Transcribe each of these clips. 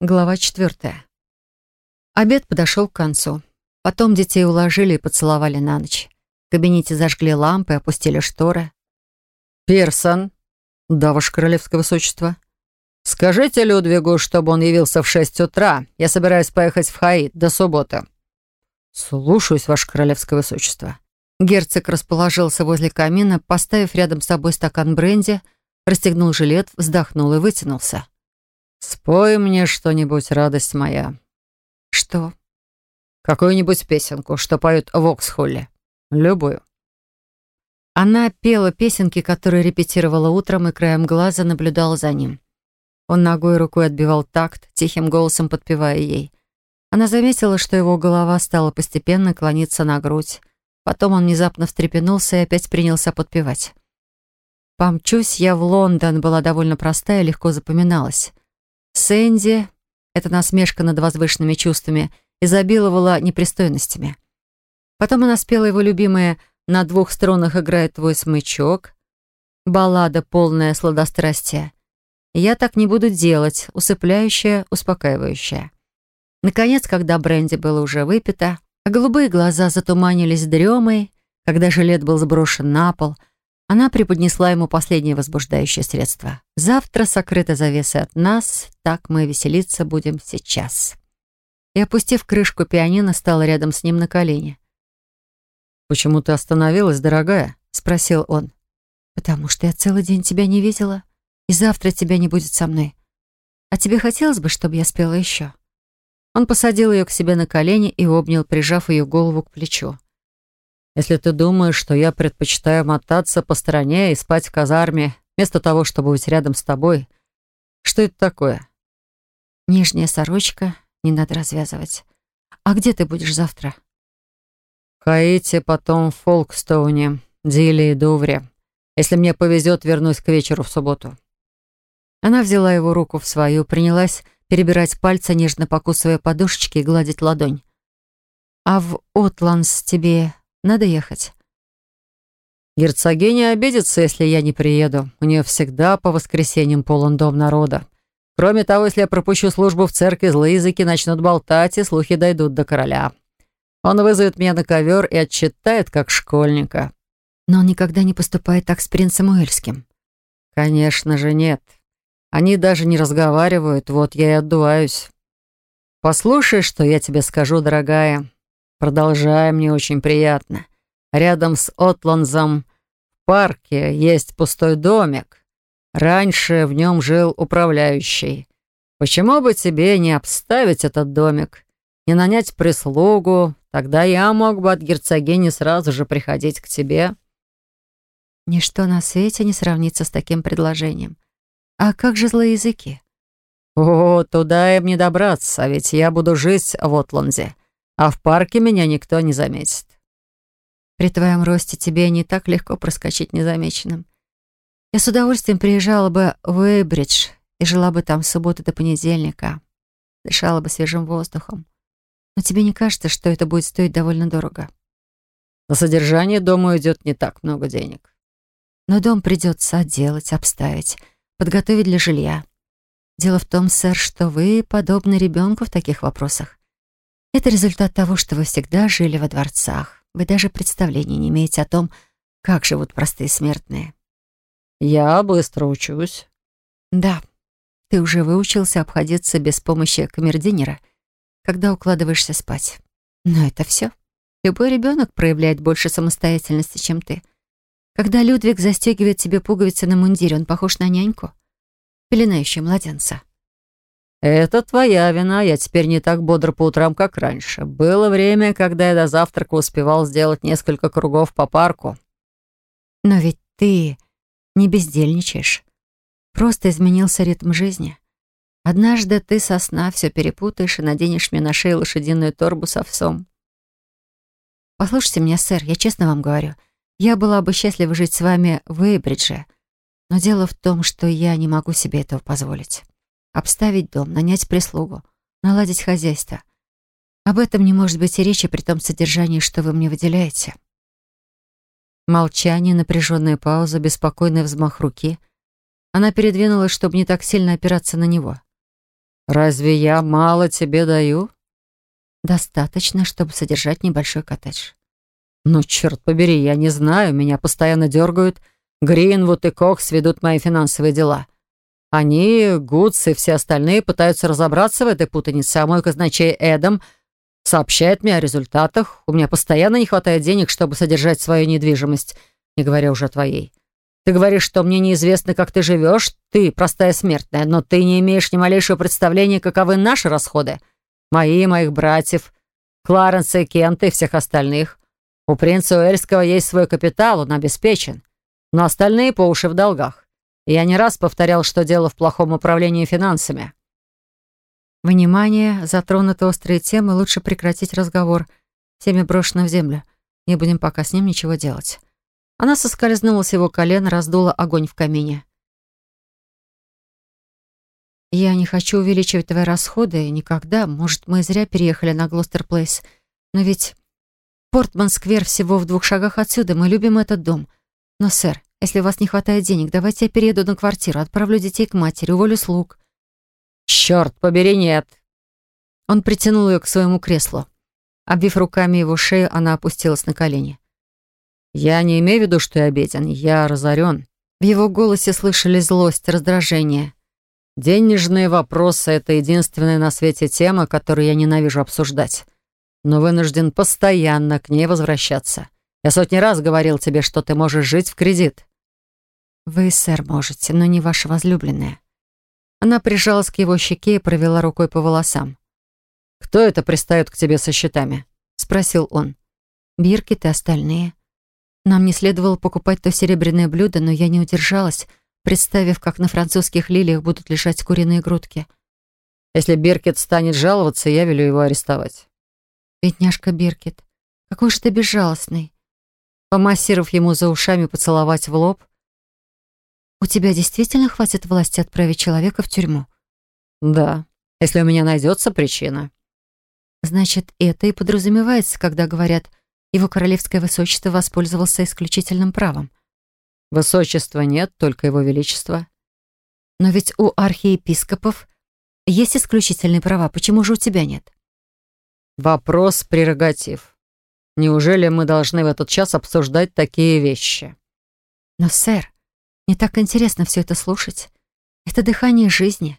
Глава четвертая. Обед подошел к концу. Потом детей уложили и поцеловали на ночь. В кабинете зажгли лампы, опустили шторы. «Пирсон, да, ваше королевское высочество. Скажите Людвигу, чтобы он явился в шесть утра. Я собираюсь поехать в Хаид до субботы». «Слушаюсь, ваше королевское высочество». Герцог расположился возле камина, поставив рядом с собой стакан бренди, расстегнул жилет, вздохнул и вытянулся. «Спой мне что-нибудь, радость моя». «Что?» «Какую-нибудь песенку, что поют в Оксхолле. Любую». Она пела песенки, которые репетировала утром, и краем глаза наблюдала за ним. Он ногой и рукой отбивал такт, тихим голосом подпевая ей. Она заметила, что его голова стала постепенно клониться на грудь. Потом он внезапно встрепенулся и опять принялся подпевать. «Помчусь я в Лондон» была довольно простая и легко запоминалась. Сэнди, эта насмешка над возвышенными чувствами, изобиловала непристойностями. Потом она спела его любимое «На двух струнах играет твой смычок», баллада, полная сладострастия. «Я так не буду делать», усыпляющая, успокаивающая. Наконец, когда бренди было уже выпито, а голубые глаза затуманились дремой, когда жилет был сброшен на пол — она преподнесла ему последнее возбуждающее средство. «Завтра сокрыта завеса от нас, так мы веселиться будем сейчас». И, опустив крышку пианино, стала рядом с ним на колени. «Почему ты остановилась, дорогая?» — спросил он. «Потому что я целый день тебя не видела, и завтра тебя не будет со мной. А тебе хотелось бы, чтобы я спела еще?» Он посадил ее к себе на колени и обнял, прижав ее голову к плечу. Если ты думаешь, что я предпочитаю мотаться по стране и спать в казарме, вместо того, чтобы быть рядом с тобой, что это такое?» «Нижняя сорочка, не надо развязывать. А где ты будешь завтра?» «В Хаити, потом в Фолкстоуне, Диле и Дувре. Если мне повезет, вернусь к вечеру в субботу». Она взяла его руку в свою, принялась перебирать пальцы, нежно покусывая подушечки и гладить ладонь. «А в Отландс тебе надо ехать». «Герцогиня обидится, если я не приеду. У нее всегда по воскресеньям полон дом народа. Кроме того, если я пропущу службу в церкви, злые языки начнут болтать, и слухи дойдут до короля. Он вызовет меня на ковер и отчитает, как школьника». «Но он никогда не поступает так с принцем Уэльским». «Конечно же нет. Они даже не разговаривают, вот я и отдуваюсь. Послушай, что я тебе скажу, дорогая. Продолжай, мне очень приятно. Рядом с Отландзом в парке есть пустой домик. Раньше в нем жил управляющий. Почему бы тебе не обставить этот домик, не нанять прислугу, тогда я мог бы от герцогини сразу же приходить к тебе». Ничто на свете не сравнится с таким предложением. А как же злые языки? О, туда им не добраться, ведь я буду жить в Отланде а в парке меня никто не заметит. При твоем росте тебе не так легко проскочить незамеченным. Я с удовольствием приезжала бы в Эйбридж и жила бы там с субботы до понедельника. Дышала бы свежим воздухом. Но тебе не кажется, что это будет стоить довольно дорого? На содержание дома уйдет не так много денег. Но дом придется отделать, обставить, подготовить для жилья. Дело в том, сэр, что вы подобны ребенку в таких вопросах. Это результат того, что вы всегда жили во дворцах. Вы даже представления не имеете о том, как живут простые смертные. Я быстро учусь. Да, ты уже выучился обходиться без помощи камердинера, когда укладываешься спать. Но это все. Любой ребенок проявляет больше самостоятельности, чем ты. Когда Людвиг застегивает тебе пуговицы на мундире, он похож на няньку, пеленающую младенца. «Это твоя вина, я теперь не так бодр по утрам, как раньше. Было время, когда я до завтрака успевал сделать несколько кругов по парку». «Но ведь ты не бездельничаешь. Просто изменился ритм жизни. Однажды ты со сна все перепутаешь и наденешь мне на шею лошадиную торбу с овсом». «Послушайте меня, сэр, я честно вам говорю. Я была бы счастлива жить с вами в Эйбридже, но дело в том, что я не могу себе этого позволить» обставить дом, нанять прислугу, наладить хозяйство. Об этом не может быть и речи при том содержании, что вы мне выделяете. Молчание, напряженная пауза, беспокойный взмах руки. Она передвинулась, чтобы не так сильно опираться на него. «Разве я мало тебе даю?» «Достаточно, чтобы содержать небольшой коттедж». «Ну, черт побери, я не знаю, меня постоянно дергают. Гринвуд и Кокс ведут мои финансовые дела. Они, Гудс и все остальные пытаются разобраться в этой путанице, а мой казначей Эдам сообщает мне о результатах. У меня постоянно не хватает денег, чтобы содержать свою недвижимость, не говоря уже о твоей. Ты говоришь, что мне неизвестно, как ты живешь, ты простая смертная, но ты не имеешь ни малейшего представления, каковы наши расходы. Мои, моих братьев, Кларенса и Кента и всех остальных. У принца Уэльского есть свой капитал, он обеспечен. Но остальные по уши в долгах. Я не раз повторял, что дело в плохом управлении финансами. Внимание, затронуты острые темы, лучше прекратить разговор. Теме брошено в землю. Не будем пока с ним ничего делать. Она соскользнула с его колена, раздула огонь в камине. «Я не хочу увеличивать твои расходы никогда. Может, мы зря переехали на Глостер Плейс. Но ведь Портман-сквер всего в двух шагах отсюда. Мы любим этот дом. Но, сэр, если у вас не хватает денег, давайте я перееду на квартиру, отправлю детей к матери, уволю слуг». «Черт побери, нет!» Он притянул ее к своему креслу. Обвив руками его шею, она опустилась на колени. «Я не имею в виду, что я обеден. Я разорен». В его голосе слышали злость, раздражение. «Денежные вопросы — это единственная на свете тема, которую я ненавижу обсуждать. Но вынужден постоянно к ней возвращаться. Я сотни раз говорил тебе, что ты можешь жить в кредит». «Вы, сэр, можете, но не ваша возлюбленная». Она прижалась к его щеке и провела рукой по волосам. «Кто это пристает к тебе со счетами?» — спросил он. «Биркет и остальные». Нам не следовало покупать то серебряное блюдо, но я не удержалась, представив, как на французских лилиях будут лежать куриные грудки. Если Биркет станет жаловаться, я велю его арестовать. Бедняжка Биркет, какой же ты безжалостный. Помассировав ему за ушами, поцеловать в лоб. У тебя действительно хватит власти отправить человека в тюрьму? Да, если у меня найдется причина. Значит, это и подразумевается, когда говорят его королевское высочество воспользовался исключительным правом. Высочества нет, только его величество. Но ведь у архиепископов есть исключительные права, почему же у тебя нет? Вопрос прерогатив. Неужели мы должны в этот час обсуждать такие вещи? Но, сэр, мне так интересно все это слушать. Это дыхание жизни.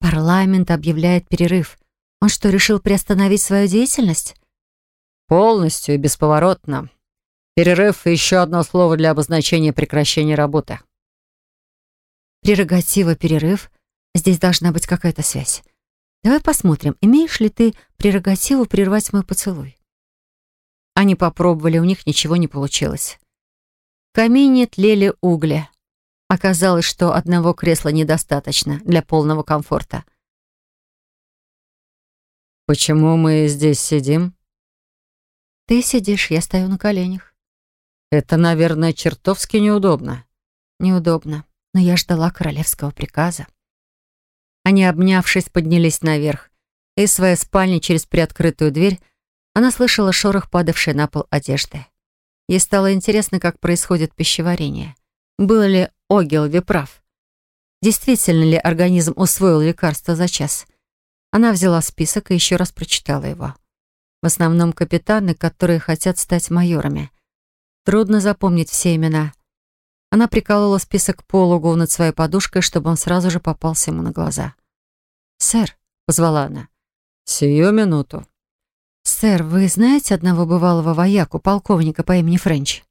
Парламент объявляет перерыв. Он что, решил приостановить свою деятельность? Полностью и бесповоротно. Перерыв еще одно слово для обозначения прекращения работы. Прерогатива перерыв. Здесь должна быть какая-то связь. Давай посмотрим, имеешь ли ты прерогативу прервать мой поцелуй? Они попробовали, у них ничего не получилось. В камине тлели угли. Оказалось, что одного кресла недостаточно для полного комфорта. «Почему мы здесь сидим?» Ты сидишь, я стою на коленях. Это, наверное, чертовски неудобно. Неудобно, но я ждала королевского приказа. Они, обнявшись, поднялись наверх. Из своей спальни через приоткрытую дверь она слышала шорох, падавшей на пол одежды. Ей стало интересно, как происходит пищеварение. Был ли Огилви прав? Действительно ли организм усвоил лекарство за час? Она взяла список и еще раз прочитала его. В основном капитаны, которые хотят стать майорами. Трудно запомнить все имена. Она приколола список полугу над своей подушкой, чтобы он сразу же попался ему на глаза. «Сэр», — позвала она. «Сию минуту». «Сэр, вы знаете одного бывалого вояку, полковника по имени Френч?»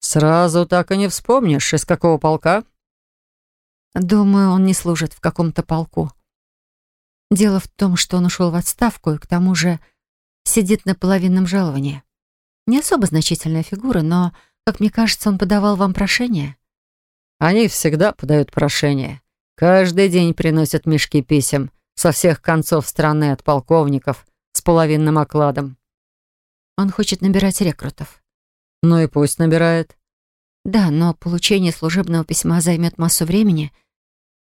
«Сразу так и не вспомнишь, из какого полка?» «Думаю, он не служит в каком-то полку. Дело в том, что он ушел в отставку и к тому же сидит на половинном жаловании. Не особо значительная фигура, но, как мне кажется, он подавал вам прошение. Они всегда подают прошение. Каждый день приносят мешки писем со всех концов страны от полковников с половинным окладом. Он хочет набирать рекрутов. Ну и пусть набирает. Да, но получение служебного письма займет массу времени.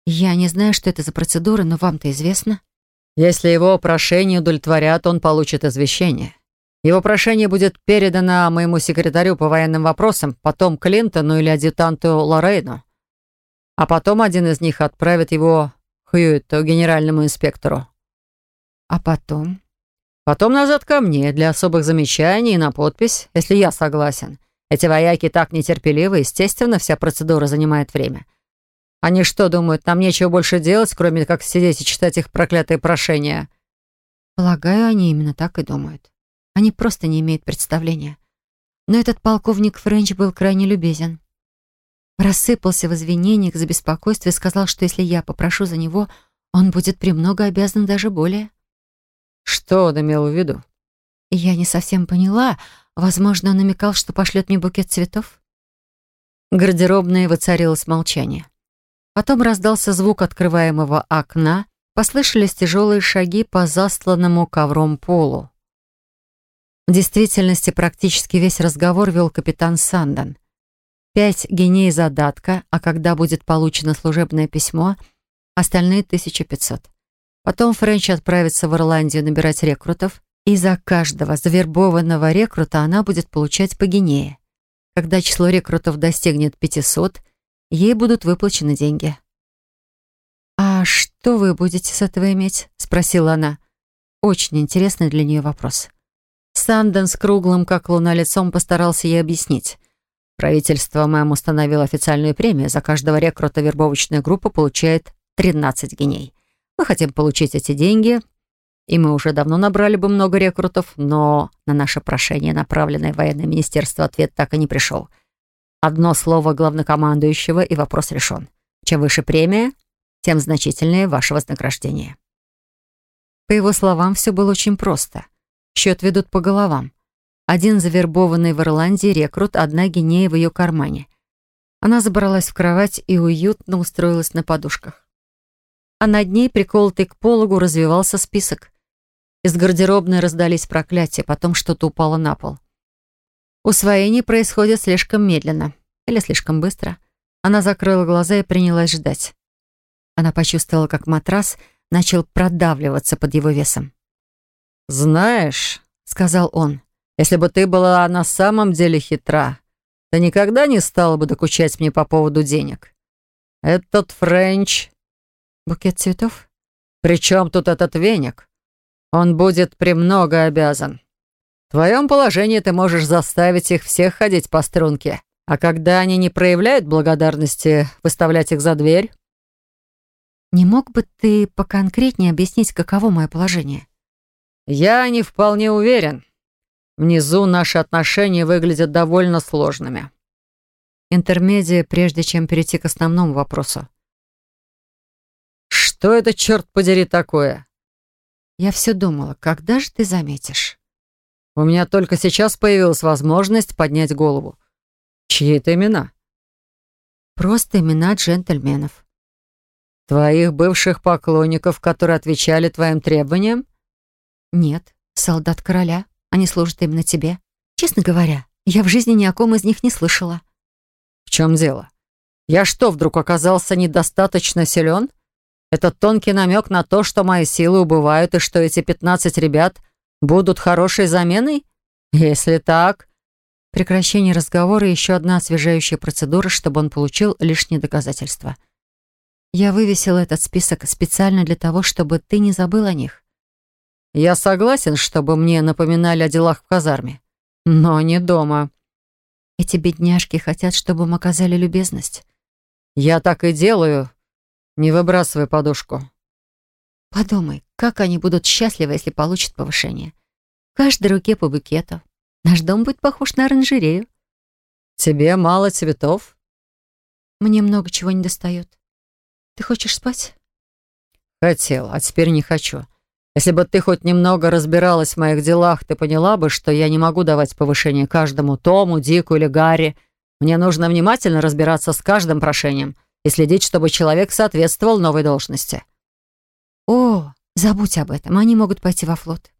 Я не знаю, что это за процедура, но вам-то известно. Если его прошение удовлетворят, он получит извещение. Его прошение будет передано моему секретарю по военным вопросам, потом Клинтону или адъютанту Лорейну. А потом один из них отправит его Хьюиту, генеральному инспектору. А потом? Потом назад ко мне для особых замечаний и на подпись, если я согласен. Эти вояки так нетерпеливы, естественно, вся процедура занимает время. Они что, думают, нам нечего больше делать, кроме как сидеть и читать их проклятые прошения? Полагаю, они именно так и думают. Они просто не имеют представления. Но этот полковник Френч был крайне любезен. Рассыпался в извинениях за беспокойство и сказал, что если я попрошу за него, он будет премного обязан даже более. Что он имел в виду? Я не совсем поняла. Возможно, он намекал, что пошлет мне букет цветов. Гардеробное воцарилось молчание. Потом раздался звук открываемого окна, послышались тяжелые шаги по застланному ковром полу. В действительности практически весь разговор вел капитан Сандан. Пять геней задатка, а когда будет получено служебное письмо, остальные 1500. Потом Френч отправится в Ирландию набирать рекрутов, и за каждого завербованного рекрута она будет получать по генее. Когда число рекрутов достигнет 500, ей будут выплачены деньги. «А что вы будете с этого иметь?» — спросила она. Очень интересный для нее вопрос. Санден с круглым, как луна, лицом постарался ей объяснить. Правительство МЭМ установило официальную премию. За каждого рекрута вербовочная группа получает 13 геней. Мы хотим получить эти деньги, и мы уже давно набрали бы много рекрутов, но на наше прошение, направленное в военное министерство, ответ так и не пришел. Одно слово главнокомандующего, и вопрос решен. Чем выше премия, тем значительнее ваше вознаграждение. По его словам, все было очень просто. Счет ведут по головам. Один завербованный в Ирландии рекрут, одна гинея в ее кармане. Она забралась в кровать и уютно устроилась на подушках. А над ней, приколотый к пологу, развивался список. Из гардеробной раздались проклятия, потом что-то упало на пол. Усвоение происходит слишком медленно или слишком быстро. Она закрыла глаза и принялась ждать. Она почувствовала, как матрас начал продавливаться под его весом. «Знаешь», — сказал он, если бы ты была на самом деле хитра, ты никогда не стала бы докучать мне по поводу денег. Этот Френч... Букет цветов? Причем тут этот веник? Он будет премного обязан. В твоем положении ты можешь заставить их всех ходить по струнке, а когда они не проявляют благодарности, выставлять их за дверь. Не мог бы ты поконкретнее объяснить, каково мое положение? Я не вполне уверен. Внизу наши отношения выглядят довольно сложными. Интермедия, прежде чем перейти к основному вопросу. Что это, черт подери, такое? Я все думала, когда же ты заметишь? У меня только сейчас появилась возможность поднять голову. Чьи это имена? Просто имена джентльменов. Твоих бывших поклонников, которые отвечали твоим требованиям? Нет, солдат короля. Они служат именно тебе. Честно говоря, я в жизни ни о ком из них не слышала». «В чем дело? Я что, вдруг оказался недостаточно силен? Это тонкий намек на то, что мои силы убывают и что эти пятнадцать ребят будут хорошей заменой? Если так...» Прекращение разговора и еще одна освежающая процедура, чтобы он получил лишние доказательства. Я вывесила этот список специально для того, чтобы ты не забыл о них. Я согласен, чтобы мне напоминали о делах в казарме, но не дома. Эти бедняжки хотят, чтобы мы оказали любезность. Я так и делаю. Не выбрасывай подушку. Подумай, как они будут счастливы, если получат повышение. В каждой руке по букету. Наш дом будет похож на оранжерею. Тебе мало цветов? Мне много чего не достает. Ты хочешь спать? Хотел, а теперь не хочу. Если бы ты хоть немного разбиралась в моих делах, ты поняла бы, что я не могу давать повышение каждому Тому, Дику или Гарри. Мне нужно внимательно разбираться с каждым прошением и следить, чтобы человек соответствовал новой должности». «О, забудь об этом, они могут пойти во флот».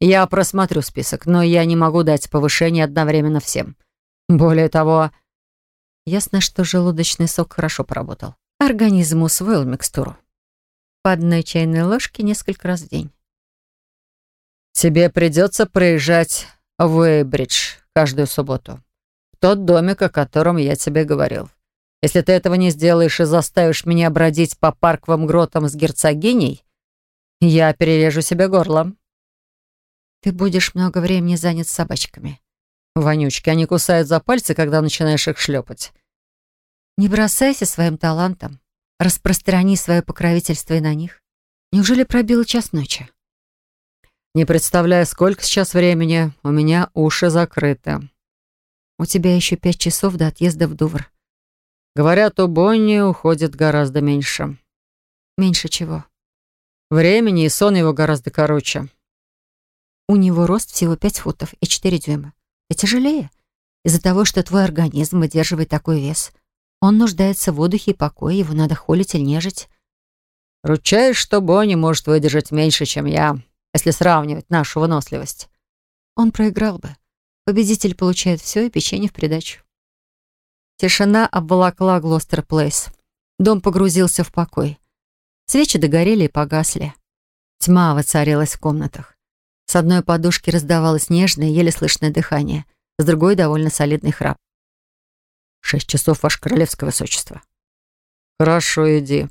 «Я просмотрю список, но я не могу дать повышение одновременно всем. Более того...» Ясно, что желудочный сок хорошо поработал. Организм усвоил микстуру по одной чайной ложке несколько раз в день. «Тебе придется проезжать в Уэйбридж каждую субботу. В тот домик, о котором я тебе говорил. Если ты этого не сделаешь и заставишь меня бродить по парковым гротам с герцогиней, я перережу себе горло». «Ты будешь много времени занят собачками». «Вонючки, они кусают за пальцы, когда начинаешь их шлепать». «Не бросайся своим талантом. Распространи свое покровительство и на них. Неужели пробило час ночи?» «Не представляю, сколько сейчас времени. У меня уши закрыты». «У тебя еще пять часов до отъезда в Дувр». «Говорят, у Бонни уходит гораздо меньше». «Меньше чего?» «Времени, и сон его гораздо короче». «У него рост всего пять футов и четыре дюйма. И тяжелее. Из-за того, что твой организм выдерживает такой вес. Он нуждается в отдыхе и покое, его надо холить или нежить». «Ручаюсь, что Бонни может выдержать меньше, чем я, если сравнивать нашу выносливость». Он проиграл бы. Победитель получает все и печенье в придачу. Тишина обволокла Глостер Плейс. Дом погрузился в покой. Свечи догорели и погасли. Тьма воцарилась в комнатах. С одной подушки раздавалось нежное, еле слышное дыхание, с другой — довольно солидный храп. «Шесть часов, ваше королевское высочество». «Хорошо, иди».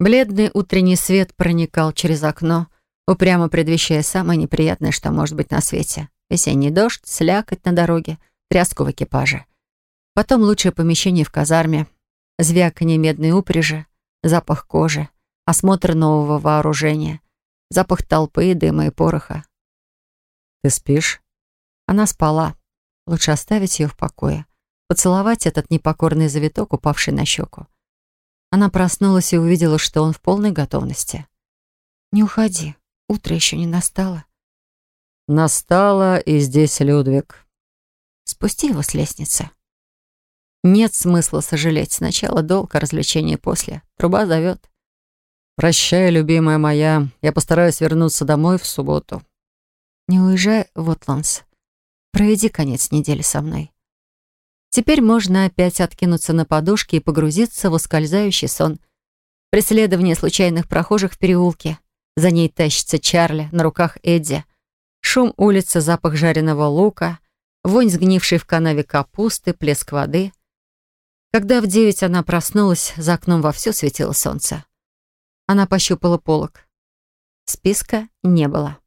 Бледный утренний свет проникал через окно, упрямо предвещая самое неприятное, что может быть на свете. Весенний дождь, слякоть на дороге, тряску в экипаже. Потом лучшее помещение в казарме, звяканье медной упряжи, запах кожи, осмотр нового вооружения, запах толпы, дыма и пороха. «Ты спишь?» Она спала. Лучше оставить ее в покое. Поцеловать этот непокорный завиток, упавший на щеку. Она проснулась и увидела, что он в полной готовности. «Не уходи. Утро еще не настало». Настало, и здесь Людвиг. Спусти его с лестницы. Нет смысла сожалеть. Сначала долг, а развлечение после. Труба зовет. Прощай, любимая моя. Я постараюсь вернуться домой в субботу. Не уезжай в Отландс. Проведи конец недели со мной. Теперь можно опять откинуться на подушке и погрузиться в ускользающий сон. Преследование случайных прохожих в переулке. За ней тащится Чарли, на руках Эдди — Шум улицы, запах жареного лука, вонь сгнившей в канаве капусты, плеск воды. Когда в девять она проснулась, за окном вовсю светило солнце. Она пощупала полок. Списка не было.